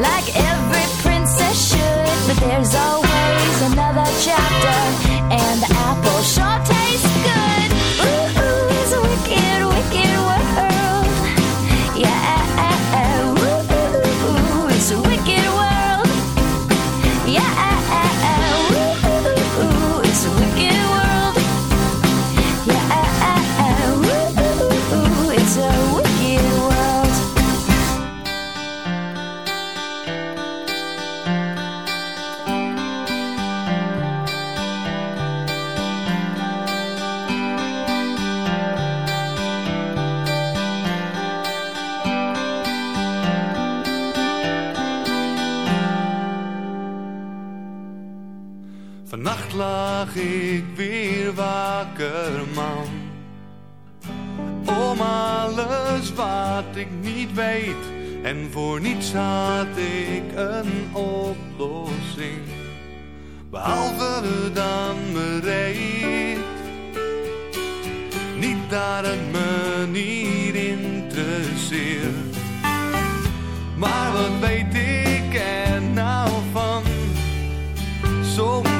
like every princess should. But there's always another chapter, and the apple sure lag ik weer wakker, man. Om alles wat ik niet weet. En voor niets had ik een oplossing. Behalve dan bereid. Niet het me niet interesseert. Maar wat weet ik er nou van? Soms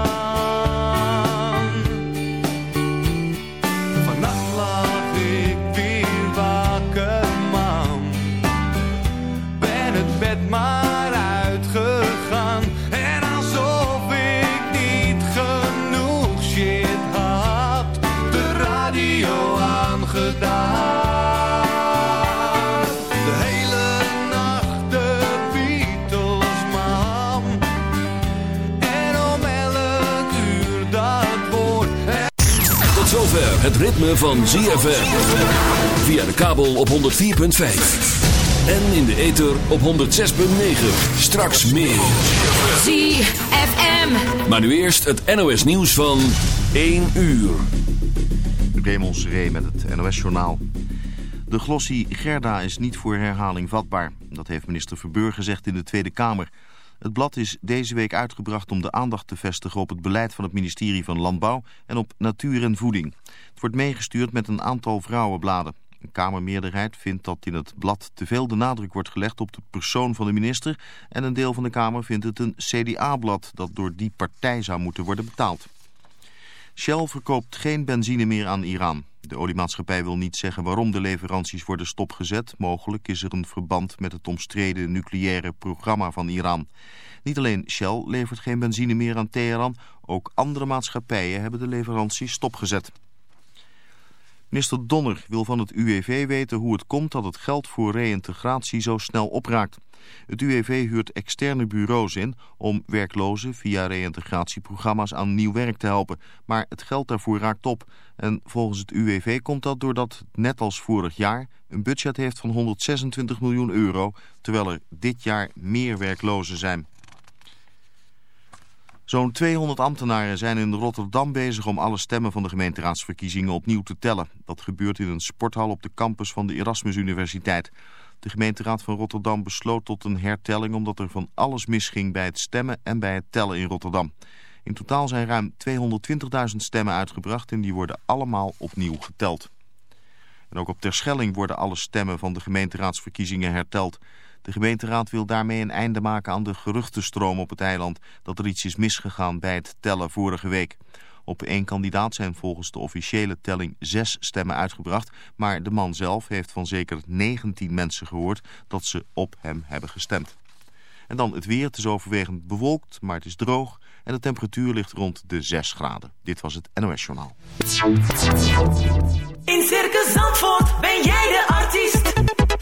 Het ritme van ZFM. Via de kabel op 104.5. En in de ether op 106.9. Straks meer. ZFM. Maar nu eerst het NOS nieuws van 1 uur. Raymond Seré met het NOS-journaal. De glossie Gerda is niet voor herhaling vatbaar. Dat heeft minister Verburg gezegd in de Tweede Kamer. Het blad is deze week uitgebracht om de aandacht te vestigen op het beleid van het ministerie van Landbouw en op natuur en voeding. Het wordt meegestuurd met een aantal vrouwenbladen. Een Kamermeerderheid vindt dat in het blad te veel de nadruk wordt gelegd op de persoon van de minister en een deel van de Kamer vindt het een CDA-blad dat door die partij zou moeten worden betaald. Shell verkoopt geen benzine meer aan Iran. De oliemaatschappij wil niet zeggen waarom de leveranties worden stopgezet. Mogelijk is er een verband met het omstreden nucleaire programma van Iran. Niet alleen Shell levert geen benzine meer aan Teheran, ook andere maatschappijen hebben de leveranties stopgezet. Minister Donner wil van het UWV weten hoe het komt dat het geld voor reïntegratie zo snel opraakt. Het UWV huurt externe bureaus in om werklozen via reïntegratieprogramma's aan nieuw werk te helpen. Maar het geld daarvoor raakt op. En volgens het UWV komt dat doordat het net als vorig jaar een budget heeft van 126 miljoen euro, terwijl er dit jaar meer werklozen zijn. Zo'n 200 ambtenaren zijn in Rotterdam bezig om alle stemmen van de gemeenteraadsverkiezingen opnieuw te tellen. Dat gebeurt in een sporthal op de campus van de Erasmus Universiteit. De gemeenteraad van Rotterdam besloot tot een hertelling omdat er van alles misging bij het stemmen en bij het tellen in Rotterdam. In totaal zijn ruim 220.000 stemmen uitgebracht en die worden allemaal opnieuw geteld. En ook op Terschelling worden alle stemmen van de gemeenteraadsverkiezingen herteld. De gemeenteraad wil daarmee een einde maken aan de geruchtenstroom op het eiland dat er iets is misgegaan bij het tellen vorige week. Op één kandidaat zijn volgens de officiële telling zes stemmen uitgebracht, maar de man zelf heeft van zeker 19 mensen gehoord dat ze op hem hebben gestemd. En dan het weer, het is overwegend bewolkt, maar het is droog en de temperatuur ligt rond de 6 graden. Dit was het NOS Journaal. In Circus Zandvoort ben jij de artiest.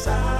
side.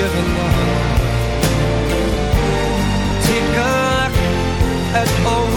given love. Take het at.